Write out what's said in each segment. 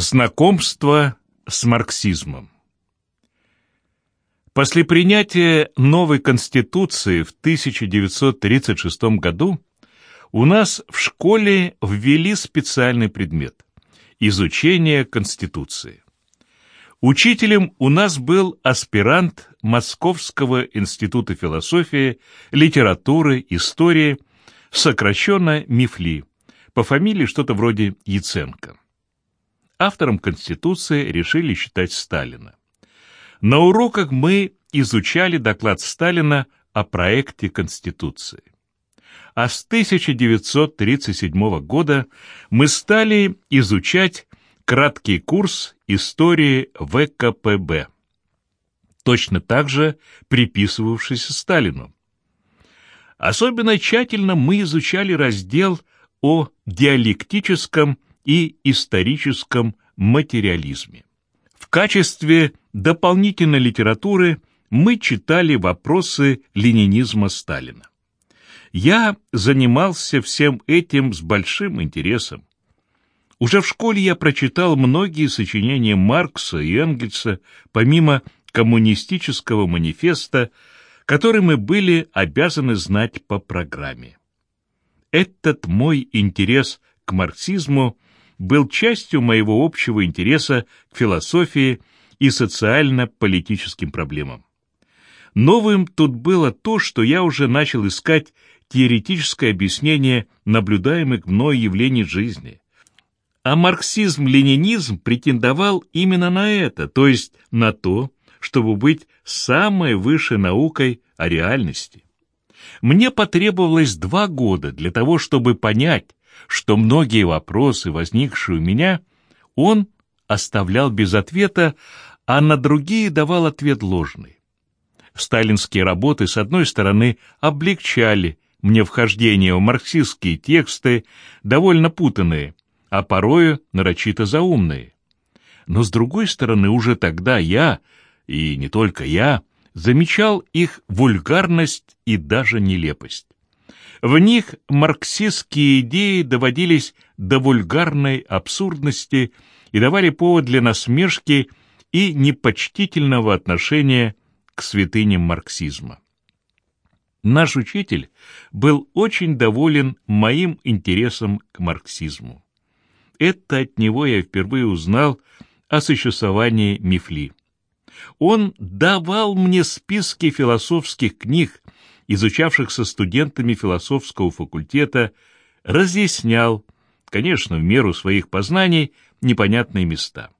Знакомство с марксизмом После принятия новой Конституции в 1936 году у нас в школе ввели специальный предмет – изучение Конституции. Учителем у нас был аспирант Московского института философии, литературы, истории, сокращенно МИФЛИ, по фамилии что-то вроде Яценко автором Конституции решили считать Сталина. На уроках мы изучали доклад Сталина о проекте Конституции. А с 1937 года мы стали изучать краткий курс истории ВКПБ, точно так же приписывавшийся Сталину. Особенно тщательно мы изучали раздел о диалектическом и историческом материализме. В качестве дополнительной литературы мы читали вопросы ленинизма Сталина. Я занимался всем этим с большим интересом. Уже в школе я прочитал многие сочинения Маркса и Энгельса, помимо коммунистического манифеста, который мы были обязаны знать по программе. Этот мой интерес к марксизму – был частью моего общего интереса к философии и социально-политическим проблемам. Новым тут было то, что я уже начал искать теоретическое объяснение наблюдаемых мной явлений жизни. А марксизм-ленинизм претендовал именно на это, то есть на то, чтобы быть самой высшей наукой о реальности. Мне потребовалось два года для того, чтобы понять, что многие вопросы, возникшие у меня, он оставлял без ответа, а на другие давал ответ ложный. Сталинские работы, с одной стороны, облегчали мне вхождение в марксистские тексты, довольно путанные, а порою нарочито заумные. Но, с другой стороны, уже тогда я, и не только я, замечал их вульгарность и даже нелепость. В них марксистские идеи доводились до вульгарной абсурдности и давали повод для насмешки и непочтительного отношения к святыням марксизма. Наш учитель был очень доволен моим интересом к марксизму. Это от него я впервые узнал о существовании Мифли. Он давал мне списки философских книг, изучавшихся студентами философского факультета, разъяснял, конечно, в меру своих познаний, непонятные места.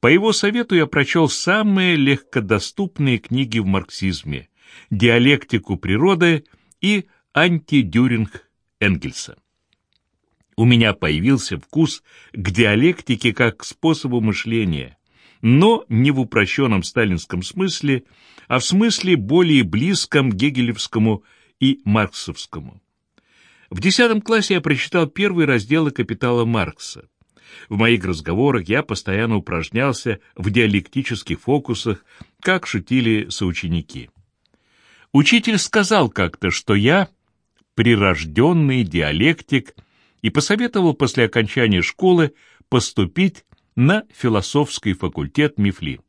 По его совету я прочел самые легкодоступные книги в марксизме «Диалектику природы» и «Антидюринг» Энгельса. У меня появился вкус к диалектике как к способу мышления, но не в упрощенном сталинском смысле, а в смысле более близком гегелевскому и марксовскому. В десятом классе я прочитал первые разделы «Капитала Маркса». В моих разговорах я постоянно упражнялся в диалектических фокусах, как шутили соученики. Учитель сказал как-то, что я прирожденный диалектик и посоветовал после окончания школы поступить на философский факультет МИФЛИ.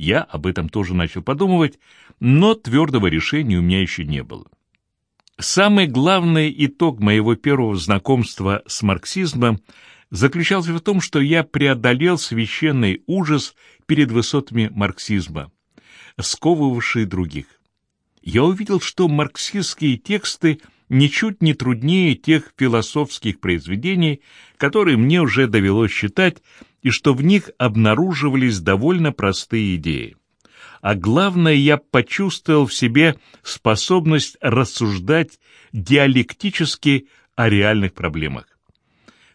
Я об этом тоже начал подумывать, но твердого решения у меня еще не было. Самый главный итог моего первого знакомства с марксизмом заключался в том, что я преодолел священный ужас перед высотами марксизма, сковывавший других. Я увидел, что марксистские тексты ничуть не труднее тех философских произведений, которые мне уже довелось читать, и что в них обнаруживались довольно простые идеи. А главное, я почувствовал в себе способность рассуждать диалектически о реальных проблемах.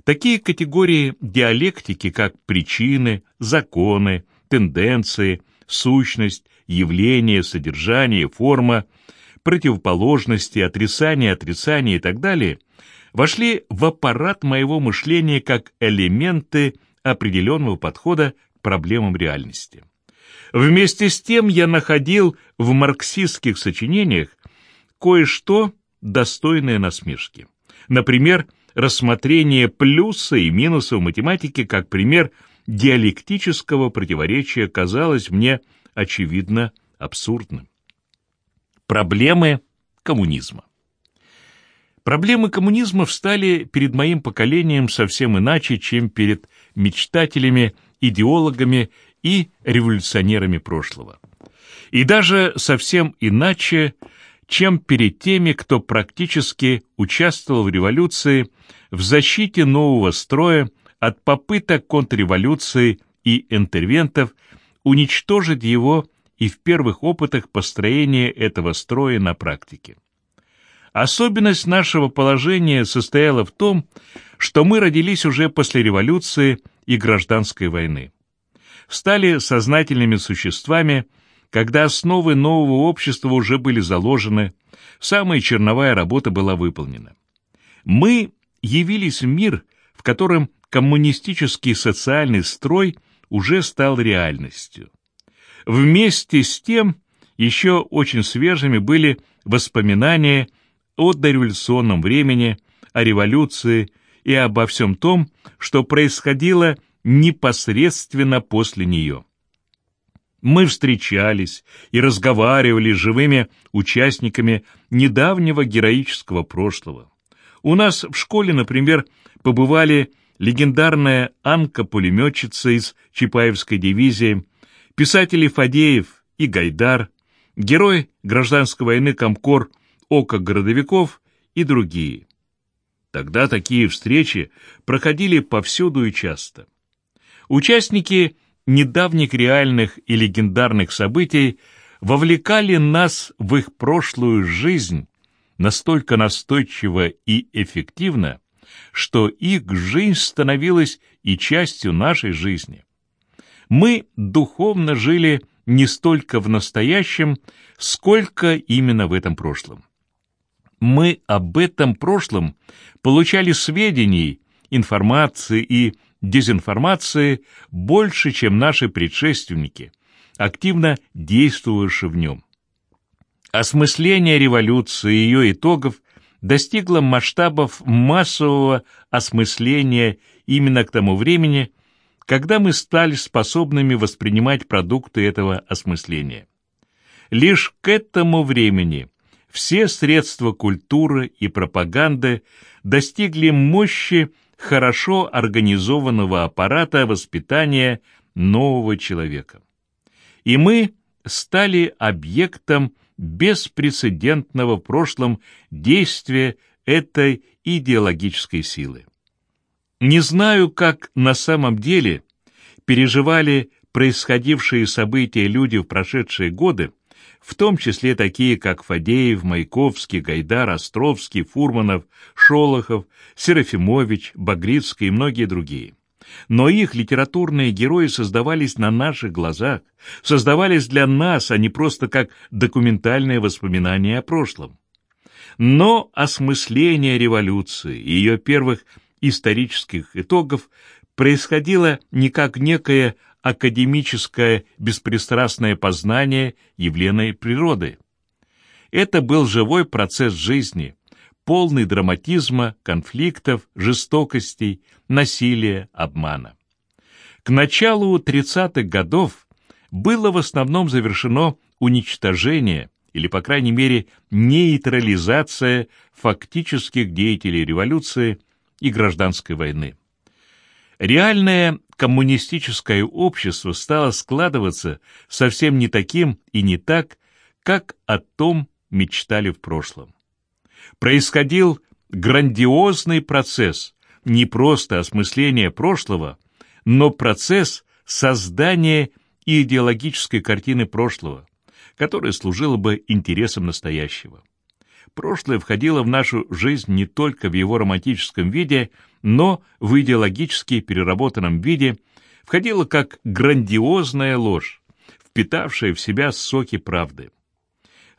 Такие категории диалектики, как причины, законы, тенденции, сущность, явление, содержание, форма, противоположности, отрицание, отрицание и так далее, вошли в аппарат моего мышления как элементы определенного подхода к проблемам реальности. Вместе с тем я находил в марксистских сочинениях кое-что достойное насмешки. Например, рассмотрение плюса и минуса в математике как пример диалектического противоречия казалось мне очевидно абсурдным. Проблемы коммунизма. Проблемы коммунизма встали перед моим поколением совсем иначе, чем перед мечтателями, идеологами и революционерами прошлого. И даже совсем иначе, чем перед теми, кто практически участвовал в революции в защите нового строя от попыток контрреволюции и интервентов уничтожить его и в первых опытах построения этого строя на практике. Особенность нашего положения состояла в том, что мы родились уже после революции и гражданской войны. Стали сознательными существами, когда основы нового общества уже были заложены, самая черновая работа была выполнена. Мы явились в мир, в котором коммунистический социальный строй уже стал реальностью. Вместе с тем еще очень свежими были воспоминания о дореволюционном времени, о революции и обо всем том, что происходило непосредственно после нее. Мы встречались и разговаривали с живыми участниками недавнего героического прошлого. У нас в школе, например, побывали легендарная Анка-пулеметчица из Чапаевской дивизии, писатели Фадеев и Гайдар, герой гражданской войны Комкор Ока городовиков и другие. Тогда такие встречи проходили повсюду и часто. Участники недавних реальных и легендарных событий вовлекали нас в их прошлую жизнь настолько настойчиво и эффективно, что их жизнь становилась и частью нашей жизни. Мы духовно жили не столько в настоящем, сколько именно в этом прошлом мы об этом прошлом получали сведений, информации и дезинформации больше, чем наши предшественники, активно действовавшие в нем. Осмысление революции и ее итогов достигло масштабов массового осмысления именно к тому времени, когда мы стали способными воспринимать продукты этого осмысления. Лишь к этому времени все средства культуры и пропаганды достигли мощи хорошо организованного аппарата воспитания нового человека. И мы стали объектом беспрецедентного в прошлом действия этой идеологической силы. Не знаю, как на самом деле переживали происходившие события люди в прошедшие годы, в том числе такие, как Фадеев, Маяковский, Гайдар, Островский, Фурманов, Шолохов, Серафимович, Багрицкий и многие другие. Но их литературные герои создавались на наших глазах, создавались для нас, а не просто как документальные воспоминания о прошлом. Но осмысление революции и ее первых исторических итогов происходило не как некое академическое беспристрастное познание явленной природы. Это был живой процесс жизни, полный драматизма, конфликтов, жестокостей, насилия, обмана. К началу 30-х годов было в основном завершено уничтожение или, по крайней мере, нейтрализация фактических деятелей революции и гражданской войны. Реальное коммунистическое общество стало складываться совсем не таким и не так, как о том мечтали в прошлом. Происходил грандиозный процесс, не просто осмысления прошлого, но процесс создания идеологической картины прошлого, которая служила бы интересам настоящего. Прошлое входило в нашу жизнь не только в его романтическом виде, но в идеологически переработанном виде входило как грандиозная ложь, впитавшая в себя соки правды.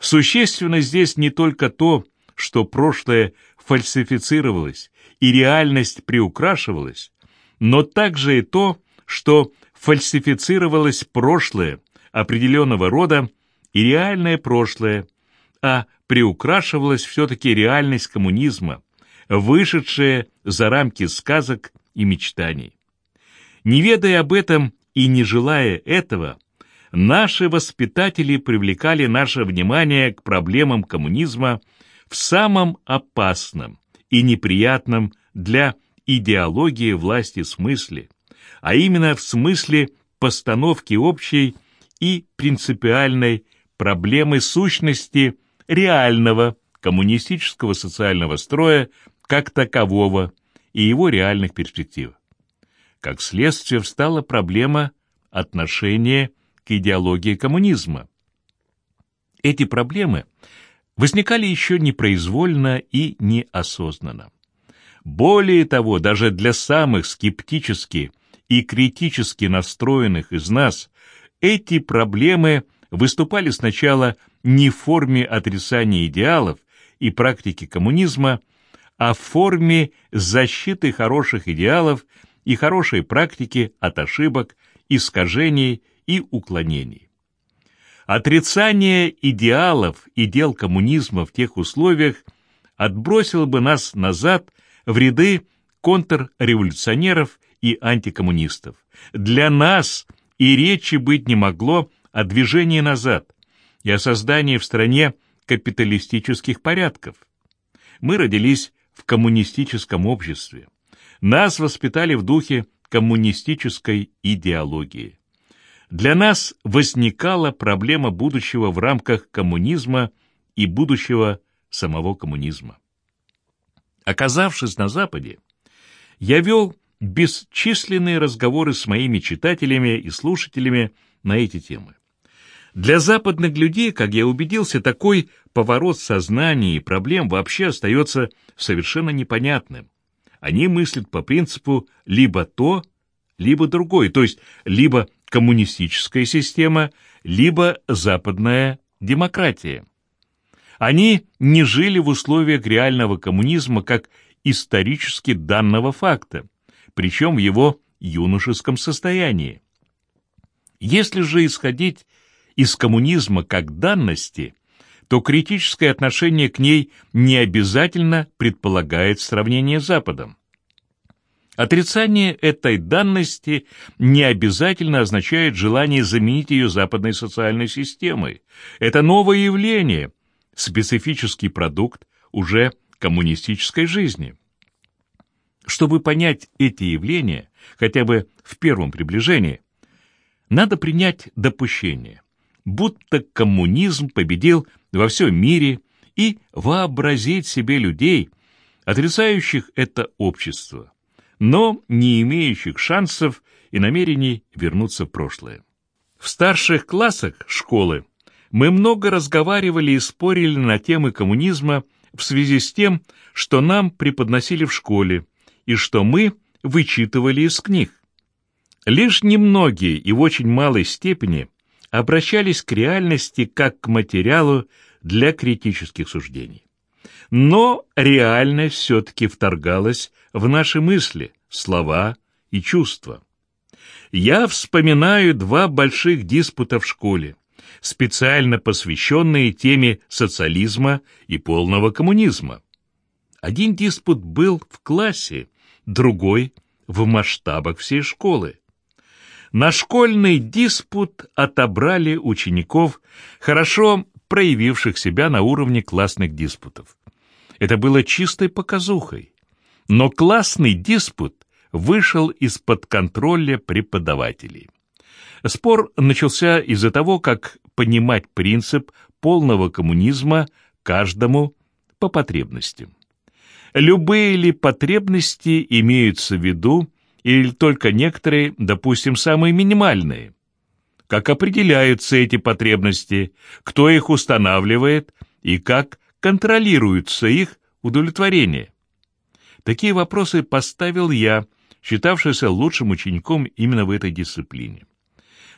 Существенно здесь не только то, что прошлое фальсифицировалось и реальность приукрашивалась, но также и то, что фальсифицировалось прошлое определенного рода и реальное прошлое, а приукрашивалась все-таки реальность коммунизма, вышедшая за рамки сказок и мечтаний. Не ведая об этом и не желая этого, наши воспитатели привлекали наше внимание к проблемам коммунизма в самом опасном и неприятном для идеологии власти смысле, а именно в смысле постановки общей и принципиальной проблемы сущности реального коммунистического социального строя как такового и его реальных перспектив. Как следствие встала проблема отношения к идеологии коммунизма. Эти проблемы возникали еще непроизвольно и неосознанно. Более того, даже для самых скептически и критически настроенных из нас эти проблемы выступали сначала не в форме отрицания идеалов и практики коммунизма, а в форме защиты хороших идеалов и хорошей практики от ошибок, искажений и уклонений. Отрицание идеалов и дел коммунизма в тех условиях отбросило бы нас назад в ряды контрреволюционеров и антикоммунистов. Для нас и речи быть не могло о движении назад и о создании в стране капиталистических порядков. Мы родились в коммунистическом обществе. Нас воспитали в духе коммунистической идеологии. Для нас возникала проблема будущего в рамках коммунизма и будущего самого коммунизма. Оказавшись на Западе, я вел бесчисленные разговоры с моими читателями и слушателями на эти темы. Для западных людей, как я убедился, такой поворот сознания и проблем вообще остается совершенно непонятным. Они мыслят по принципу либо то, либо другое, то есть либо коммунистическая система, либо западная демократия. Они не жили в условиях реального коммунизма как исторически данного факта, причем в его юношеском состоянии. Если же исходить из коммунизма как данности, то критическое отношение к ней не обязательно предполагает сравнение с Западом. Отрицание этой данности не обязательно означает желание заменить ее западной социальной системой. Это новое явление, специфический продукт уже коммунистической жизни. Чтобы понять эти явления, хотя бы в первом приближении, надо принять допущение, будто коммунизм победил во всем мире и вообразить себе людей, отрицающих это общество, но не имеющих шансов и намерений вернуться в прошлое. В старших классах школы мы много разговаривали и спорили на темы коммунизма в связи с тем, что нам преподносили в школе и что мы вычитывали из книг. Лишь немногие и в очень малой степени обращались к реальности как к материалу для критических суждений. Но реальность все-таки вторгалась в наши мысли, слова и чувства. Я вспоминаю два больших диспута в школе, специально посвященные теме социализма и полного коммунизма. Один диспут был в классе, другой — в масштабах всей школы. На школьный диспут отобрали учеников, хорошо проявивших себя на уровне классных диспутов. Это было чистой показухой. Но классный диспут вышел из-под контроля преподавателей. Спор начался из-за того, как понимать принцип полного коммунизма каждому по потребностям. Любые ли потребности имеются в виду, или только некоторые, допустим, самые минимальные? Как определяются эти потребности, кто их устанавливает и как контролируется их удовлетворение? Такие вопросы поставил я, считавшийся лучшим учеником именно в этой дисциплине.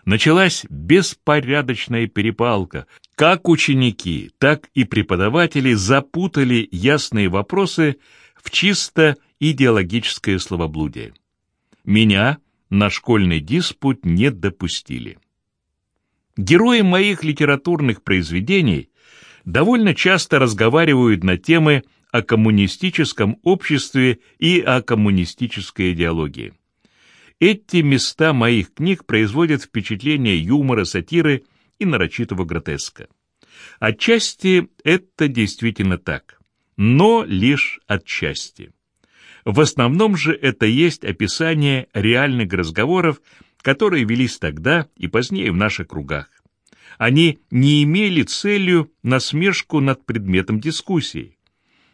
Началась беспорядочная перепалка. Как ученики, так и преподаватели запутали ясные вопросы в чисто идеологическое словоблудие. Меня на школьный диспут не допустили. Герои моих литературных произведений довольно часто разговаривают на темы о коммунистическом обществе и о коммунистической идеологии. Эти места моих книг производят впечатление юмора, сатиры и нарочитого гротеска. Отчасти это действительно так, но лишь отчасти. В основном же это есть описание реальных разговоров, которые велись тогда и позднее в наших кругах. Они не имели целью насмешку над предметом дискуссии.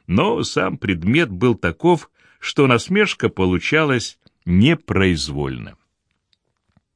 Но сам предмет был таков, что насмешка получалась непроизвольно.